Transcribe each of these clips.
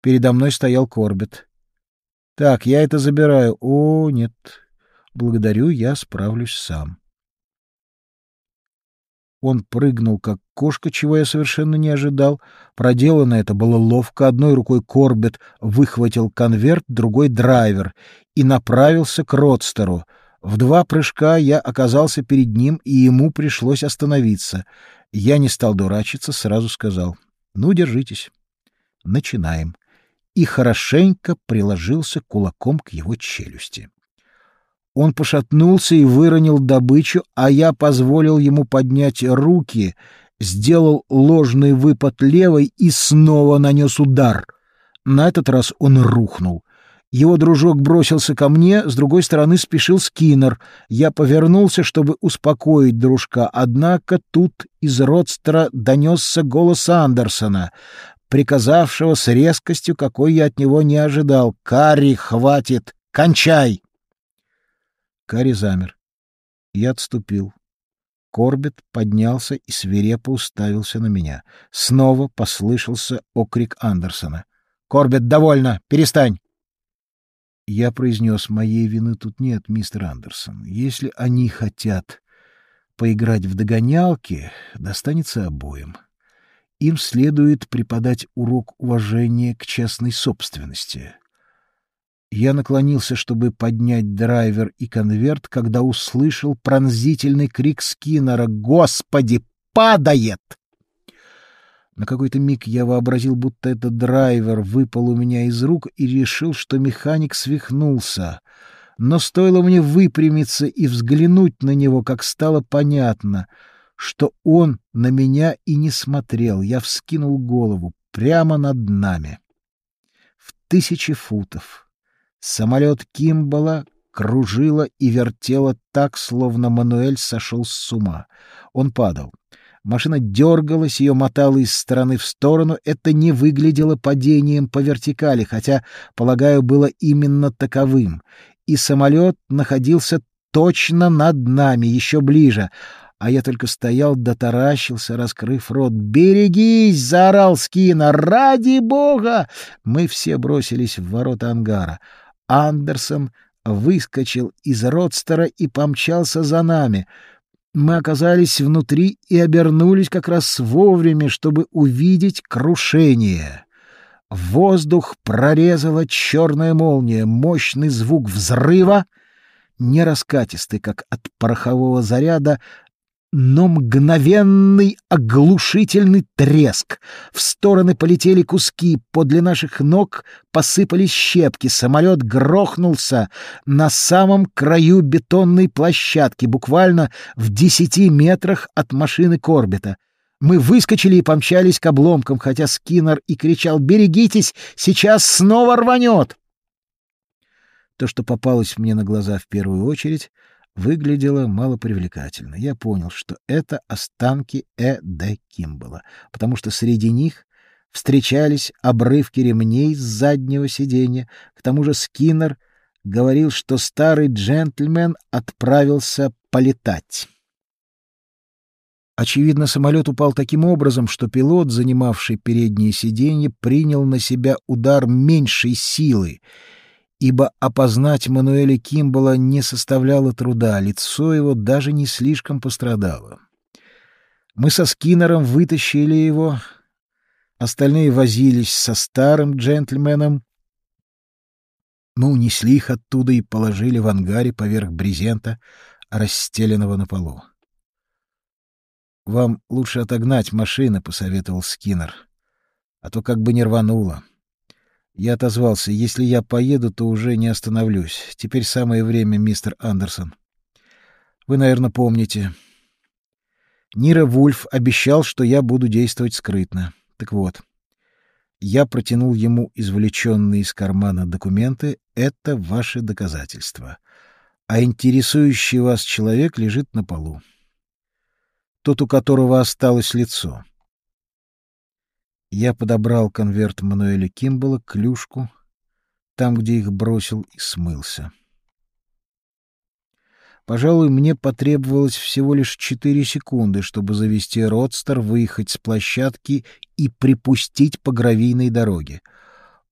Передо мной стоял Корбет. Так, я это забираю. О, нет. Благодарю, я справлюсь сам. Он прыгнул, как кошка, чего я совершенно не ожидал. Проделано это было ловко. Одной рукой Корбет выхватил конверт, другой — драйвер, и направился к Родстеру. В два прыжка я оказался перед ним, и ему пришлось остановиться. Я не стал дурачиться, сразу сказал. — Ну, держитесь. Начинаем. И хорошенько приложился кулаком к его челюсти. Он пошатнулся и выронил добычу, а я позволил ему поднять руки, сделал ложный выпад левой и снова нанес удар. На этот раз он рухнул. Его дружок бросился ко мне, с другой стороны спешил Скиннер. Я повернулся, чтобы успокоить дружка, однако тут из родстера донесся голос Андерсона, приказавшего с резкостью, какой я от него не ожидал. «Карри, хватит! Кончай!» Кари замер. Я отступил. Корбет поднялся и свирепо уставился на меня. Снова послышался окрик Андерсона. «Корбет, довольно! Перестань!» Я произнес, моей вины тут нет, мистер Андерсон. Если они хотят поиграть в догонялки, достанется обоим. Им следует преподать урок уважения к частной собственности. Я наклонился, чтобы поднять драйвер и конверт, когда услышал пронзительный крик Скиннера «Господи, падает!» На какой-то миг я вообразил, будто этот драйвер выпал у меня из рук и решил, что механик свихнулся. Но стоило мне выпрямиться и взглянуть на него, как стало понятно, что он на меня и не смотрел. Я вскинул голову прямо над нами. В тысячи футов Самолет Кимбала кружило и вертело так, словно Мануэль сошел с ума. Он падал. Машина дергалась, ее мотало из стороны в сторону. Это не выглядело падением по вертикали, хотя, полагаю, было именно таковым. И самолет находился точно над нами, еще ближе. А я только стоял да таращился, раскрыв рот. «Берегись!» — заорал Скина. «Ради бога!» Мы все бросились в ворота ангара. Андерсон выскочил из родстера и помчался за нами. Мы оказались внутри и обернулись как раз вовремя, чтобы увидеть крушение. Воздух прорезала черная молния, мощный звук взрыва, не раскатистый, как от порохового заряда, но мгновенный оглушительный треск. В стороны полетели куски, подле наших ног посыпались щепки, самолет грохнулся на самом краю бетонной площадки, буквально в десяти метрах от машины Корбета. Мы выскочили и помчались к обломкам, хотя Скиннер и кричал «Берегитесь, сейчас снова рванет!» То, что попалось мне на глаза в первую очередь — выглядело малопривлекательно. Я понял, что это останки Э. Д. Кимбала, потому что среди них встречались обрывки ремней с заднего сиденья. К тому же Скиннер говорил, что старый джентльмен отправился полетать. Очевидно, самолет упал таким образом, что пилот, занимавший переднее сиденье, принял на себя удар меньшей силы — ибо опознать Мануэля Кимбала не составляло труда, лицо его даже не слишком пострадало. Мы со Скиннером вытащили его, остальные возились со старым джентльменом. Мы унесли их оттуда и положили в ангаре поверх брезента, расстеленного на полу. «Вам лучше отогнать машины», — посоветовал Скиннер, — «а то как бы не рвануло». Я отозвался. Если я поеду, то уже не остановлюсь. Теперь самое время, мистер Андерсон. Вы, наверное, помните. Нира Вульф обещал, что я буду действовать скрытно. Так вот, я протянул ему извлеченные из кармана документы. Это ваши доказательства. А интересующий вас человек лежит на полу. Тот, у которого осталось лицо. Я подобрал конверт Мануэля Кимбала, клюшку, там, где их бросил, и смылся. Пожалуй, мне потребовалось всего лишь четыре секунды, чтобы завести родстер, выехать с площадки и припустить по гравийной дороге.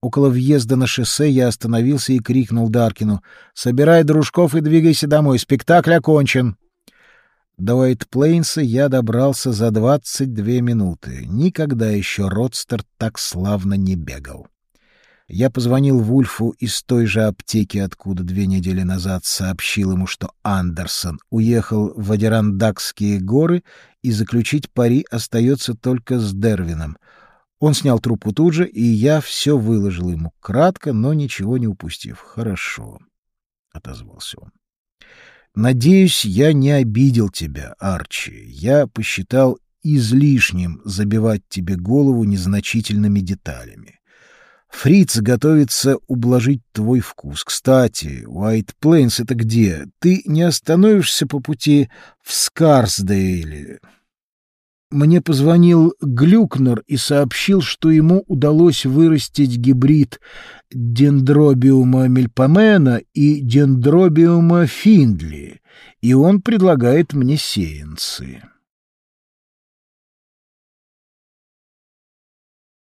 Около въезда на шоссе я остановился и крикнул Даркину «Собирай дружков и двигайся домой, спектакль окончен!» До Уайт-Плейнса я добрался за двадцать две минуты. Никогда еще Родстер так славно не бегал. Я позвонил Вульфу из той же аптеки, откуда две недели назад сообщил ему, что Андерсон уехал в Адирандакские горы, и заключить пари остается только с Дервином. Он снял трубку тут же, и я все выложил ему кратко, но ничего не упустив. «Хорошо», — отозвался он. «Надеюсь, я не обидел тебя, Арчи. Я посчитал излишним забивать тебе голову незначительными деталями. Фриц готовится ублажить твой вкус. Кстати, Уайт Плейнс — это где? Ты не остановишься по пути в Скарсдейле?» Мне позвонил Глюкнер и сообщил, что ему удалось вырастить гибрид дендробиума мельпомена и дендробиума финдли, и он предлагает мне сеянцы.